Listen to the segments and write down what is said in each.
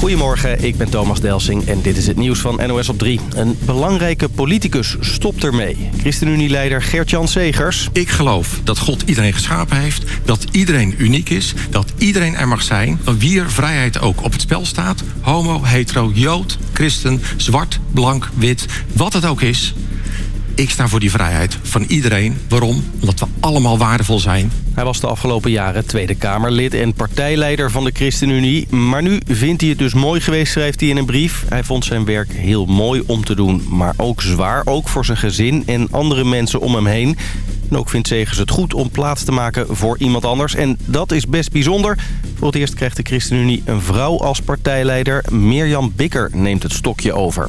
Goedemorgen, ik ben Thomas Delsing en dit is het nieuws van NOS op 3. Een belangrijke politicus stopt ermee. ChristenUnie-leider Gert-Jan Segers. Ik geloof dat God iedereen geschapen heeft, dat iedereen uniek is... dat iedereen er mag zijn, wie er vrijheid ook op het spel staat... homo, hetero, jood, christen, zwart, blank, wit, wat het ook is... Ik sta voor die vrijheid van iedereen. Waarom? Omdat we allemaal waardevol zijn. Hij was de afgelopen jaren Tweede Kamerlid en partijleider van de ChristenUnie. Maar nu vindt hij het dus mooi geweest, schrijft hij in een brief. Hij vond zijn werk heel mooi om te doen, maar ook zwaar. Ook voor zijn gezin en andere mensen om hem heen. En ook vindt Segers het goed om plaats te maken voor iemand anders. En dat is best bijzonder. Voor het eerst krijgt de ChristenUnie een vrouw als partijleider. Mirjam Bikker neemt het stokje over.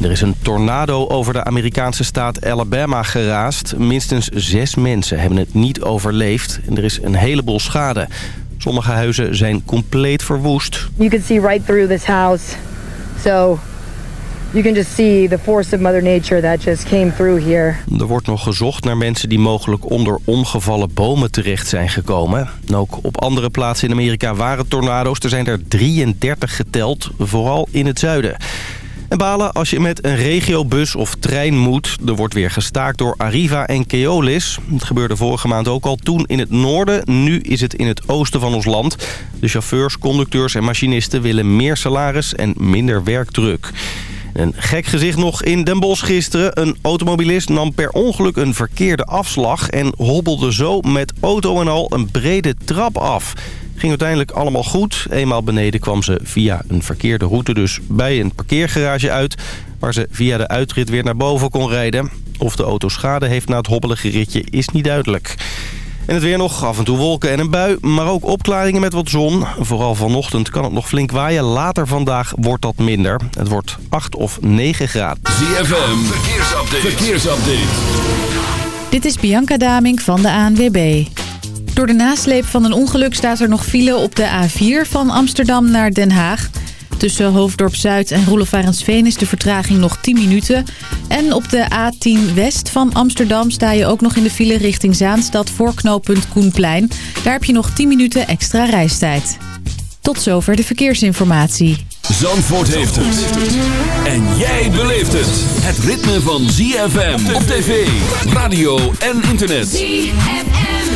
Er is een tornado over de Amerikaanse staat Alabama geraast. Minstens zes mensen hebben het niet overleefd. En er is een heleboel schade. Sommige huizen zijn compleet verwoest. You can see right through this house. So you can just see the force of mother nature that just came through here. Er wordt nog gezocht naar mensen die mogelijk onder omgevallen bomen terecht zijn gekomen. En ook op andere plaatsen in Amerika waren tornado's. Er zijn er 33 geteld, vooral in het zuiden. En balen als je met een regiobus of trein moet. Er wordt weer gestaakt door Arriva en Keolis. Het gebeurde vorige maand ook al toen in het noorden. Nu is het in het oosten van ons land. De chauffeurs, conducteurs en machinisten willen meer salaris en minder werkdruk. Een gek gezicht nog in Den Bosch gisteren. Een automobilist nam per ongeluk een verkeerde afslag... en hobbelde zo met auto en al een brede trap af. Ging uiteindelijk allemaal goed. Eenmaal beneden kwam ze via een verkeerde route dus bij een parkeergarage uit... waar ze via de uitrit weer naar boven kon rijden. Of de auto schade heeft na het hobbelige ritje is niet duidelijk. En het weer nog, af en toe wolken en een bui, maar ook opklaringen met wat zon. Vooral vanochtend kan het nog flink waaien. Later vandaag wordt dat minder. Het wordt 8 of 9 graden. ZFM, verkeersupdate. verkeersupdate. Dit is Bianca Damink van de ANWB. Door de nasleep van een ongeluk staat er nog file op de A4 van Amsterdam naar Den Haag. Tussen Hoofddorp Zuid en Roelof is de vertraging nog 10 minuten. En op de A10 West van Amsterdam sta je ook nog in de file richting Zaanstad voor knooppunt Koenplein. Daar heb je nog 10 minuten extra reistijd. Tot zover de verkeersinformatie. Zandvoort heeft het. En jij beleeft het. Het ritme van ZFM op tv, radio en internet. ZFM.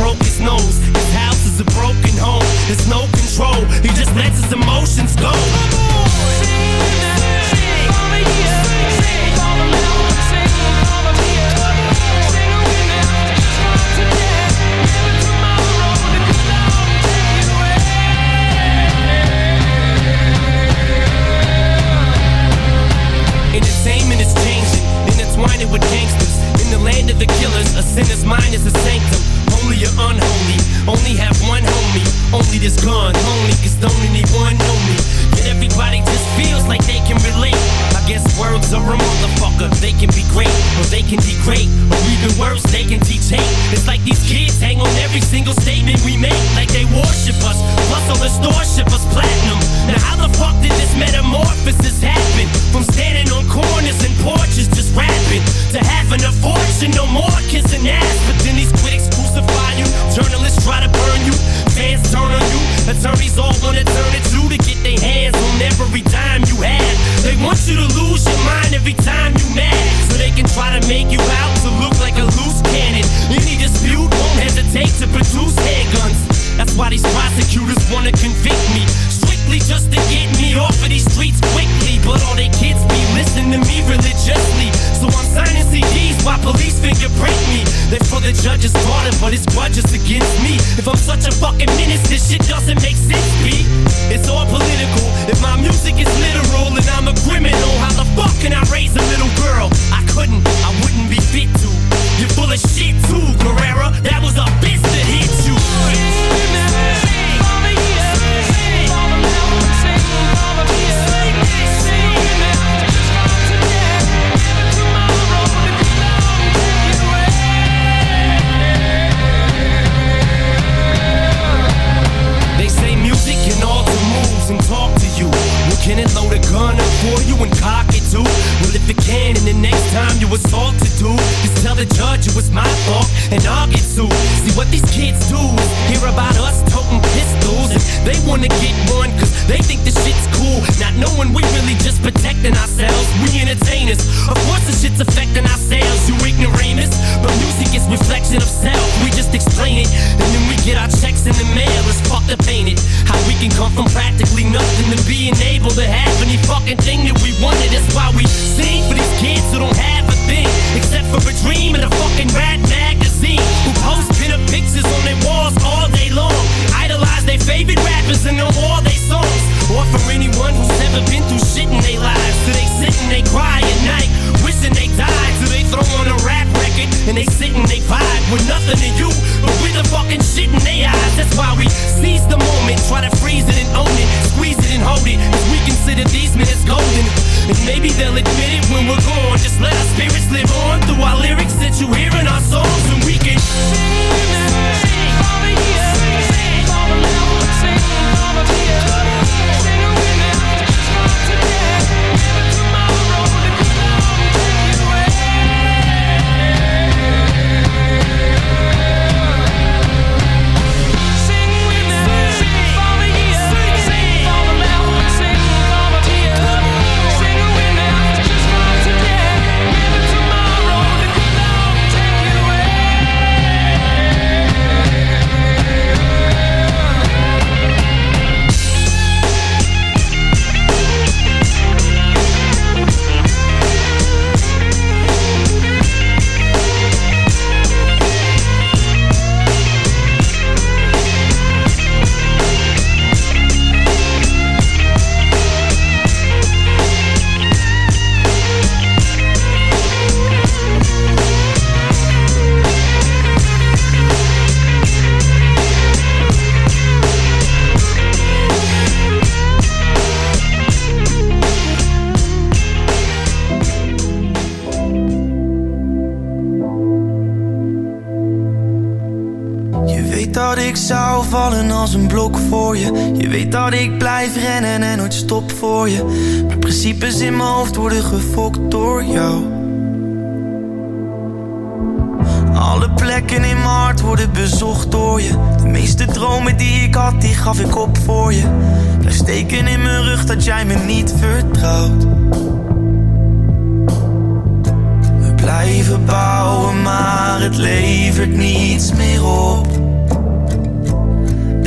cannon. Any dispute voor. Maar principes in mijn hoofd worden gefokt door jou. Alle plekken in mijn hart worden bezocht door je. De meeste dromen die ik had, die gaf ik op voor je. Blijf steken in mijn rug dat jij me niet vertrouwt. We blijven bouwen, maar het levert niets meer op.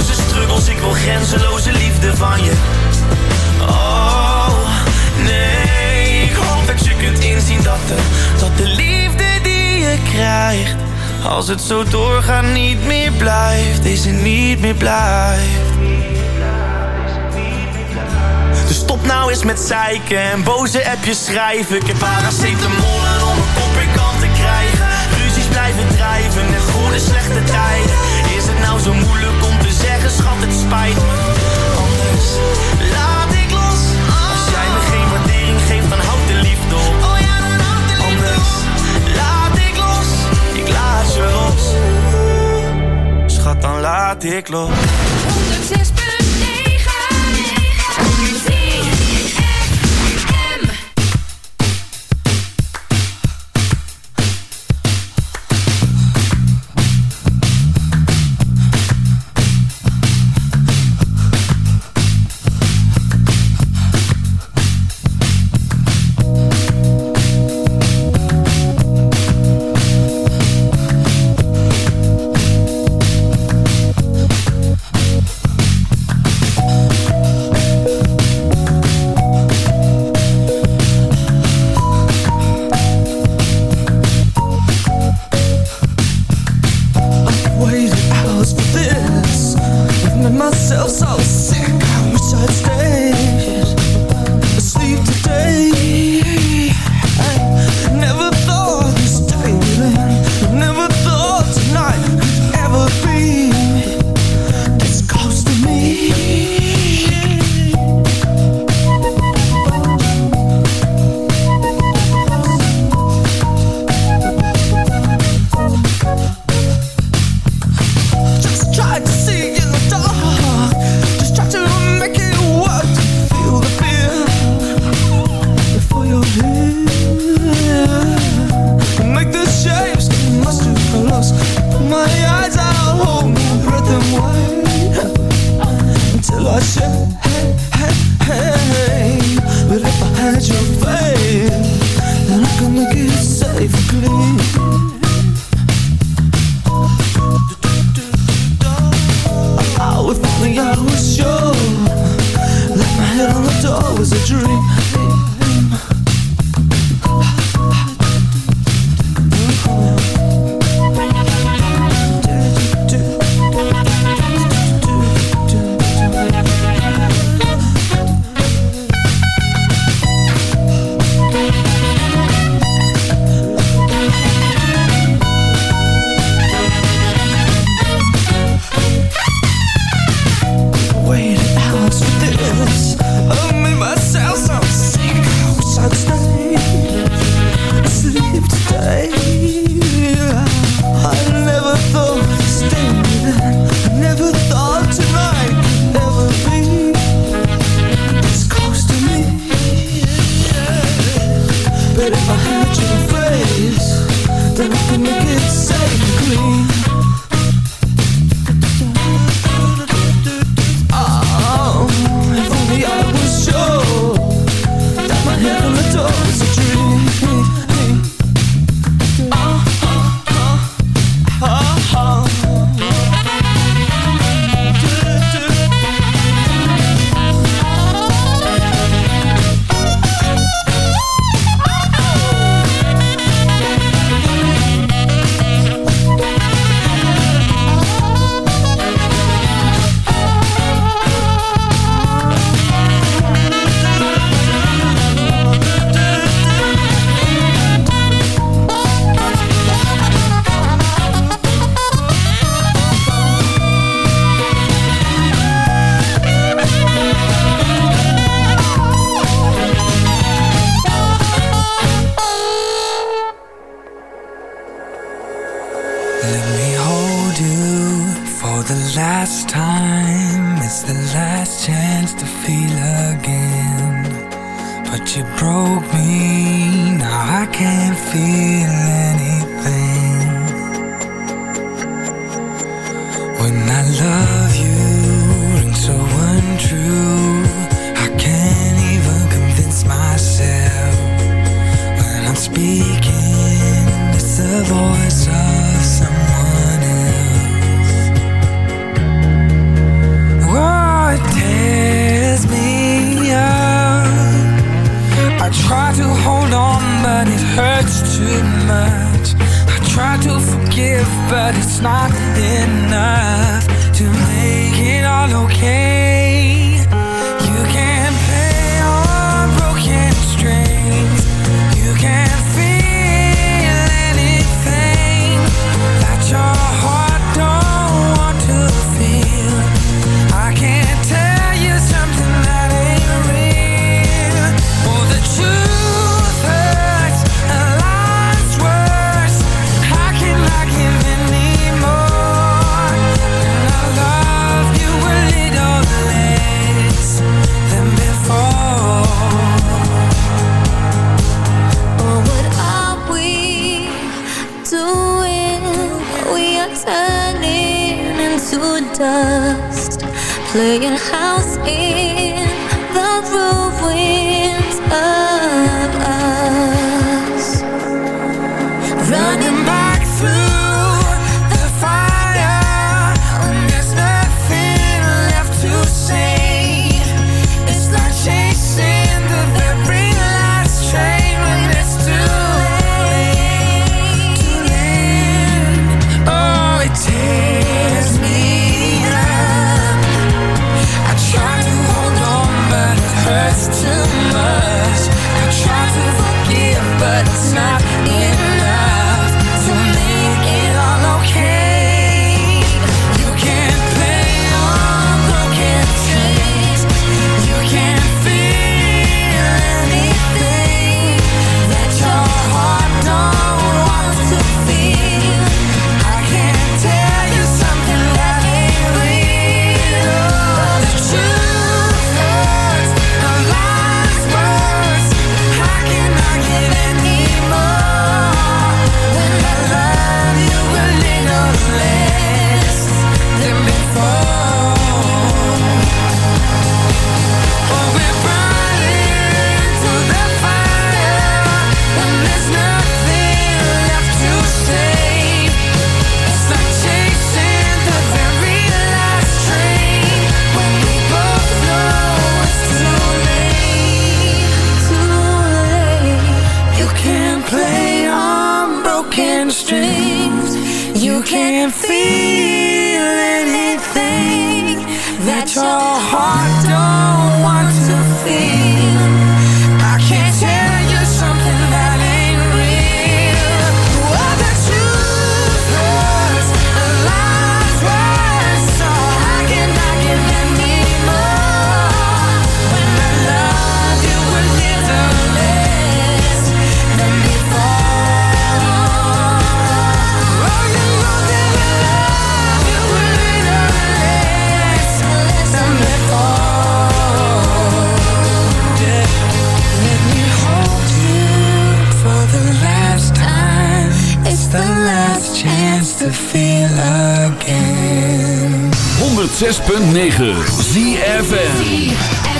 eindeloze struggles, ik wil grenzeloze liefde van je. Oh, nee, ik hoop dat je kunt inzien dat de, dat de liefde die je krijgt, als het zo doorgaat, niet meer blijft. Deze niet meer blijft. Dus stop nou eens met zeiken en boze appjes schrijven. Ik heb paracetamol om een kop in kan te krijgen. Ruzies blijven drijven en goede slechte tijden nou zo moeilijk om te zeggen Schat het spijt me. Anders laat ik los. Als jij me geen waardering geeft Dan houd de liefde op. Anders laat ik los. Ik laat je los. Schat dan laat ik los. 106.9 ZFM.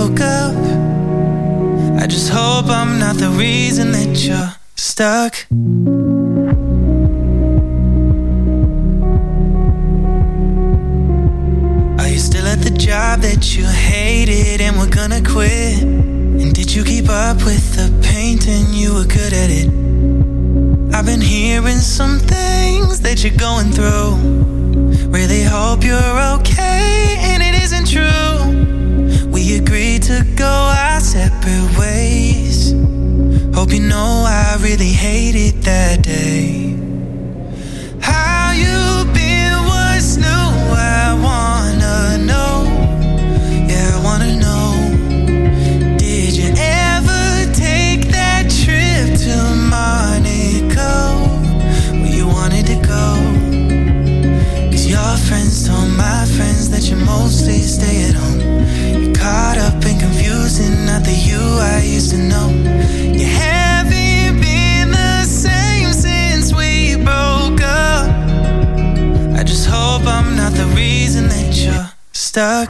hope I'm not the reason that you're stuck. Are you still at the job that you hated and were gonna quit? And did you keep up with the painting? You were good at it. I've been hearing some things that you're going through. Really hope you're okay, and it isn't true. We agreed to go our separate ways. Hope you know I really hated that day. How you been? What's new? I wanna know. Yeah, I wanna know. Did you ever take that trip to Monaco? Where you wanted to go? Cause your friends told my friends that you mostly stay at home. You're caught up and confusing, not the you I used to know. You haven't been the same since we broke up. I just hope I'm not the reason that you're stuck.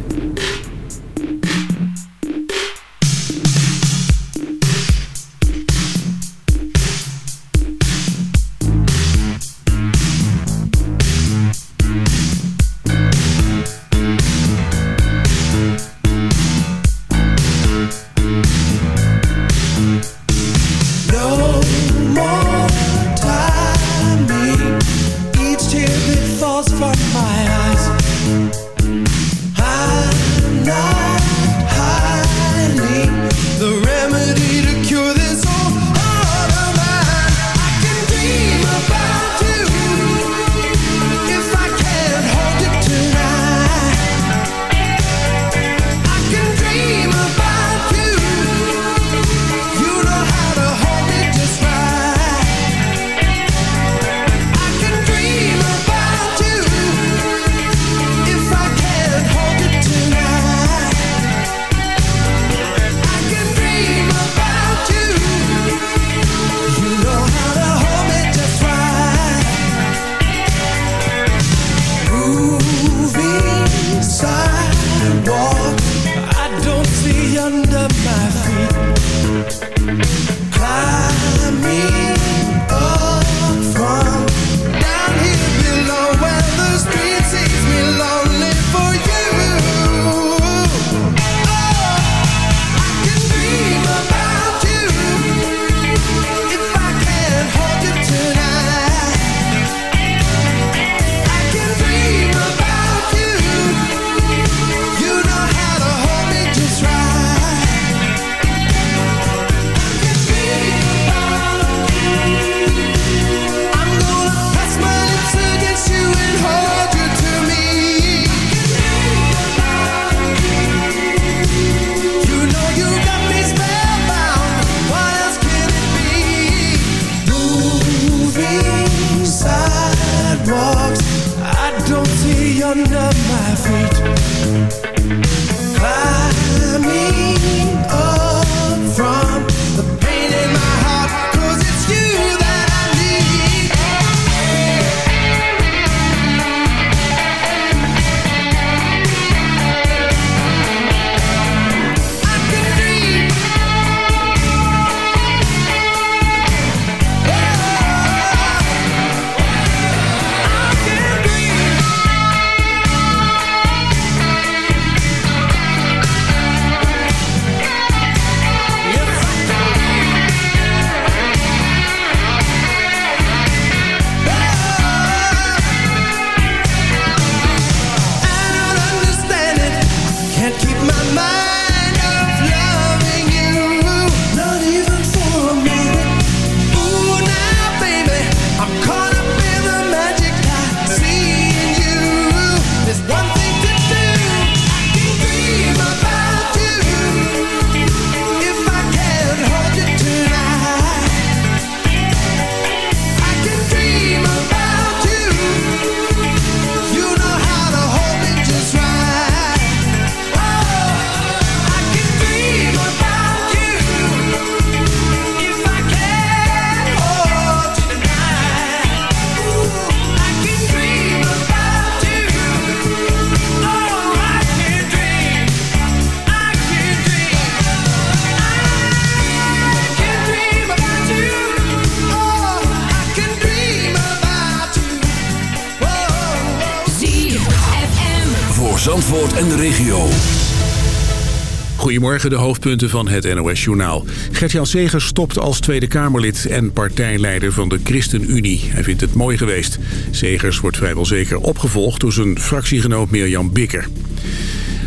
Goedemorgen, de hoofdpunten van het NOS-journaal. Gert-Jan Segers stopt als Tweede Kamerlid en partijleider van de ChristenUnie. Hij vindt het mooi geweest. Segers wordt vrijwel zeker opgevolgd door zijn fractiegenoot Mirjam Bikker.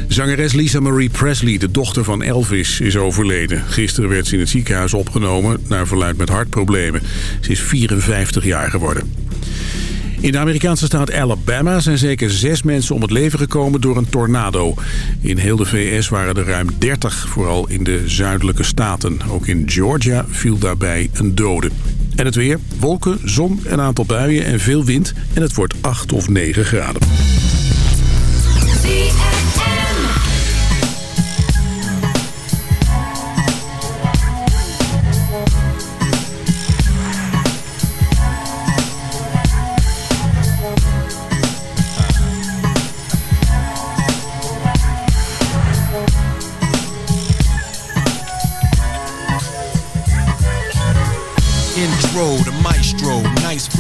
Zangeres Lisa Marie Presley, de dochter van Elvis, is overleden. Gisteren werd ze in het ziekenhuis opgenomen, naar verluid met hartproblemen. Ze is 54 jaar geworden. In de Amerikaanse staat Alabama zijn zeker zes mensen om het leven gekomen door een tornado. In heel de VS waren er ruim 30, vooral in de zuidelijke staten. Ook in Georgia viel daarbij een dode. En het weer, wolken, zon, een aantal buien en veel wind. En het wordt 8 of 9 graden.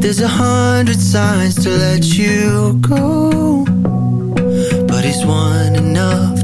There's a hundred signs to let you go. But is one enough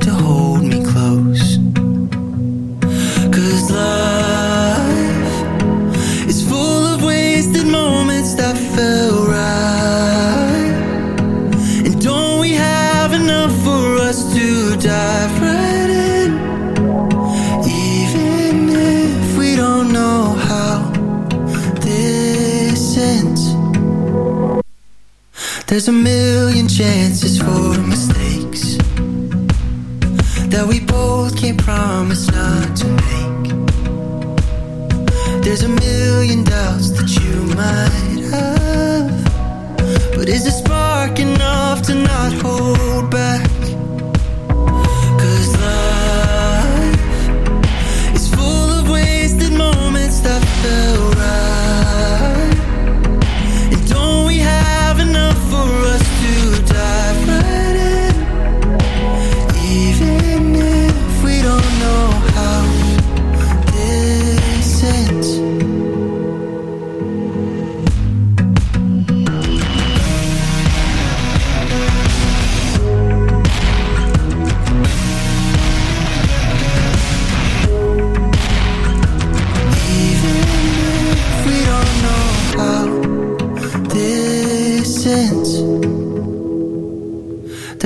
There's a million chances for mistakes that we both can't promise not to make. There's a million doubts that you might have, but is the spark enough to not hold back?